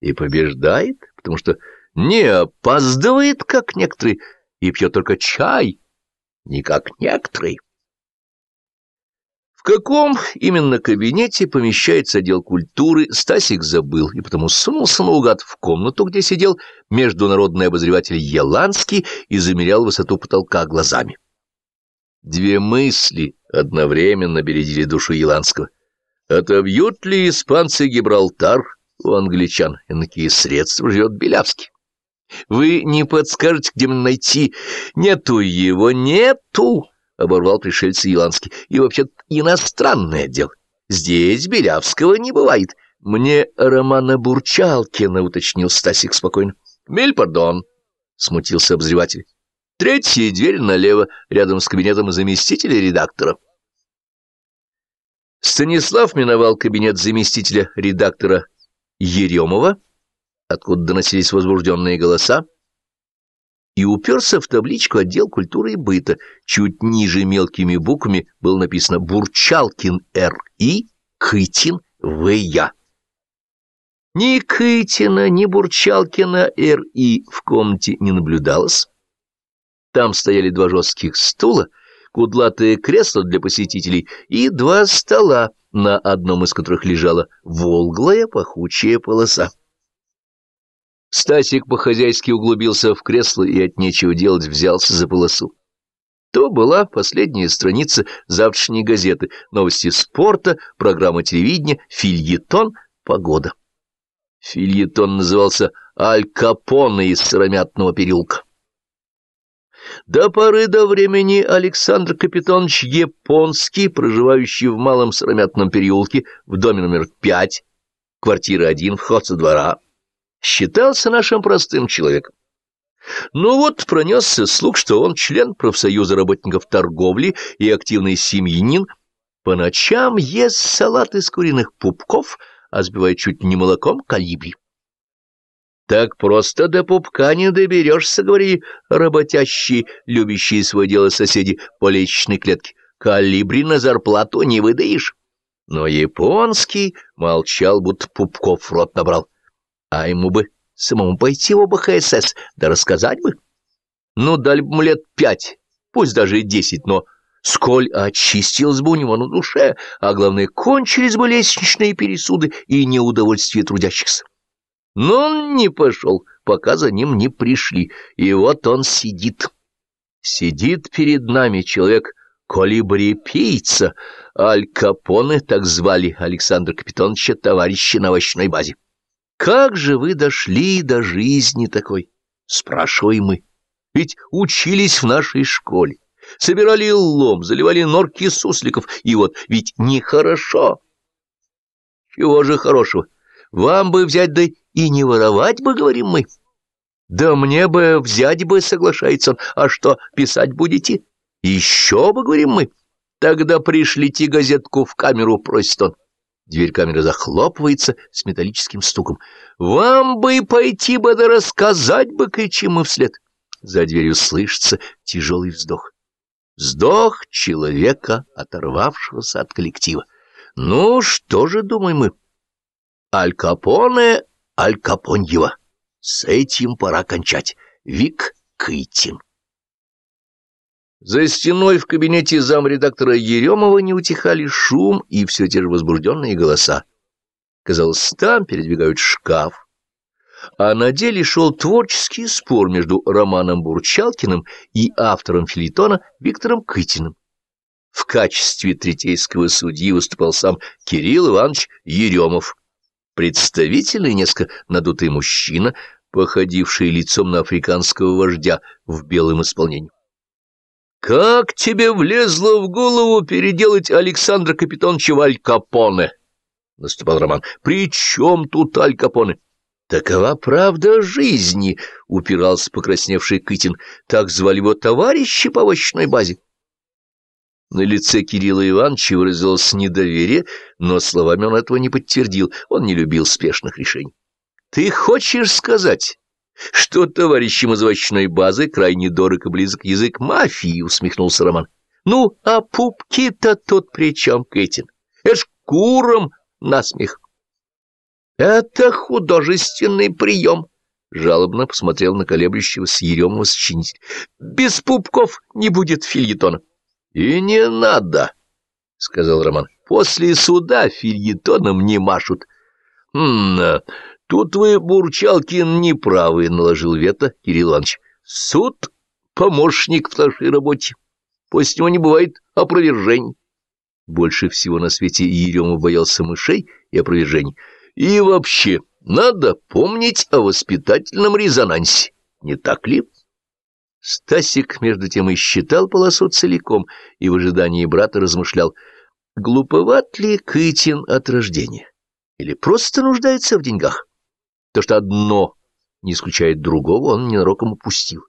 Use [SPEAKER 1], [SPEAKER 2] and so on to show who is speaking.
[SPEAKER 1] И побеждает, потому что не опаздывает, как некоторые, и пьет только чай, не как некоторые. В каком именно кабинете помещается отдел культуры, Стасик забыл, и потому сунулся наугад в комнату, где сидел международный обозреватель Еланский и замерял высоту потолка глазами. Две мысли одновременно бередили душу Еланского. Отобьют ли испанцы Гибралтар у англичан, и на какие средства живет Белявский? Вы не подскажете, где мне найти? Нету его, нету, — оборвал пришельца Иланский. И вообще иностранное отдел. Здесь Белявского не бывает. Мне Романа Бурчалкина, — уточнил Стасик спокойно. Миль, пардон, — смутился обозреватель. Третья дверь налево, рядом с кабинетом заместителя редактора. Станислав миновал кабинет заместителя редактора Еремова, откуда доносились возбужденные голоса, и уперся в табличку отдел культуры и быта. Чуть ниже мелкими буквами было написано «Бурчалкин Р.И. Кытин В.Я». Ни Кытина, ни Бурчалкина Р.И. в комнате не наблюдалось. Там стояли два жестких стула, кудлатое кресло для посетителей и два стола, на одном из которых лежала волглая пахучая полоса. Стасик по-хозяйски углубился в кресло и от нечего делать взялся за полосу. То была последняя страница завтрашней газеты, новости спорта, программа телевидения, фильетон, погода. Фильетон назывался «Аль Капоне из сыромятного переулка». До поры до времени Александр Капитонович Японский, проживающий в Малом Сыромятном переулке в доме номер пять, квартира один, вход со двора, считался нашим простым человеком. Ну вот пронесся слух, что он член профсоюза работников торговли и активный семьянин, по ночам ест салат из куриных пупков, а сбивает чуть не молоком калибри. Так просто до пупка не доберешься, говори, работящие, любящие свое дело соседи по лестничной клетке. Калибри на зарплату не выдаешь. Но японский молчал, будто пупков рот набрал. А ему бы самому пойти в ОБХСС, да рассказать бы. Ну, дали бы лет пять, пусть даже и десять, но сколь очистилось бы у него на душе, а главное, кончились бы лестничные пересуды и неудовольствие трудящихся. Но он не пошел, пока за ним не пришли, и вот он сидит. Сидит перед нами человек колибри-пийца, Аль Капоне, так звали Александра Капитоновича, товарища на овощной базе. Как же вы дошли до жизни такой? Спрашиваем мы. Ведь учились в нашей школе, собирали лом, заливали норки сусликов, и вот ведь нехорошо. Чего же хорошего? Вам бы взять, да и не воровать бы, говорим мы. Да мне бы взять бы, соглашается он. А что, писать будете? Еще бы, говорим мы. Тогда пришлите газетку в камеру, просит он. Дверь камеры захлопывается с металлическим стуком. «Вам бы и пойти бы да рассказать бы!» — кричим мы вслед. За дверью слышится тяжелый вздох. Вздох человека, оторвавшегося от коллектива. Ну, что же, думаем мы? Аль Капоне, Аль Капоньева. С этим пора кончать. Вик Кытин. За стеной в кабинете замредактора Еремова не утихали шум и все те же возбужденные голоса. Казалось, там передвигают шкаф. А на деле шел творческий спор между Романом Бурчалкиным и автором филитона Виктором Кытиным. В качестве третейского судьи выступал сам Кирилл Иванович Еремов, представительный несколько надутый мужчина, походивший лицом на африканского вождя в белом исполнении. «Как тебе влезло в голову переделать Александра Капитоновича в Аль Капоне?» — наступал Роман. «При чем тут Аль Капоне?» «Такова правда жизни», — упирался покрасневший Кытин. «Так звали его товарищи по овощной базе». На лице Кирилла Ивановича выразилось недоверие, но словами он этого не подтвердил, он не любил спешных решений. «Ты хочешь сказать, что товарищам из овощной базы крайне дорог и близок язык мафии, — усмехнулся Роман. — Ну, а пупки-то тут при чем, Кэтин? Эш куром насмех. Это художественный прием. Жалобно посмотрел на колеблющегося Еремова сочинитель. Без пупков не будет фильетона. И не надо, сказал Роман. После суда фильетоном не машут. Хм, тут вы, Бурчалкин, неправы, наложил вето Кирилл Иванович. Суд — помощник в нашей работе. После него не бывает опровержений. Больше всего на свете Еремов боялся мышей и опровержений. И вообще, надо помнить о воспитательном резонансе, не так ли? Стасик, между тем, и считал полосу целиком и в ожидании брата размышлял, глуповат ли Кытин от рождения или просто нуждается в деньгах. То, что одно не исключает другого, он ненароком упустил.